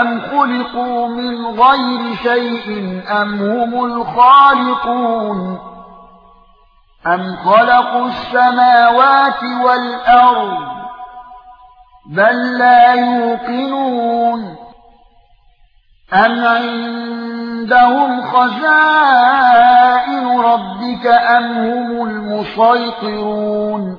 أَمْ خُلِقُوا مِنْ غَيْرِ شَيْءٍ أَمْ هُمُ الْخَالِقُونَ أَمْ خَلَقُوا السَّمَاوَاتِ وَالْأَرْضَ بَل لَّا يُوقِنُونَ أَمْ عِندَهُمْ خَزَائِنُ رَبِّكَ أَمْ هُمُ الْمُصَيْطِرُونَ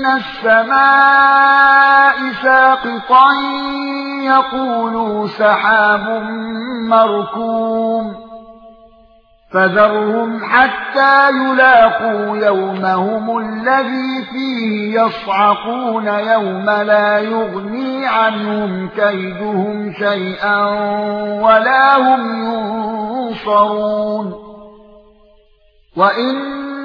مِنَ السَّمَاءِ سَاقِطًا يَقُولُوا سَحَابٌ مَّرْكُومٌ فَذَرْهُمْ حَتَّى يُلاقُوا يَوْمَهُمُ الَّذِي فِيهِ يَصْعَقُونَ يَوْمَ لَا يُغْنِي عَنْهُمْ كَيْدُهُمْ شَيْئًا وَلَا هُمْ يُنصَرُونَ وَإِنَّ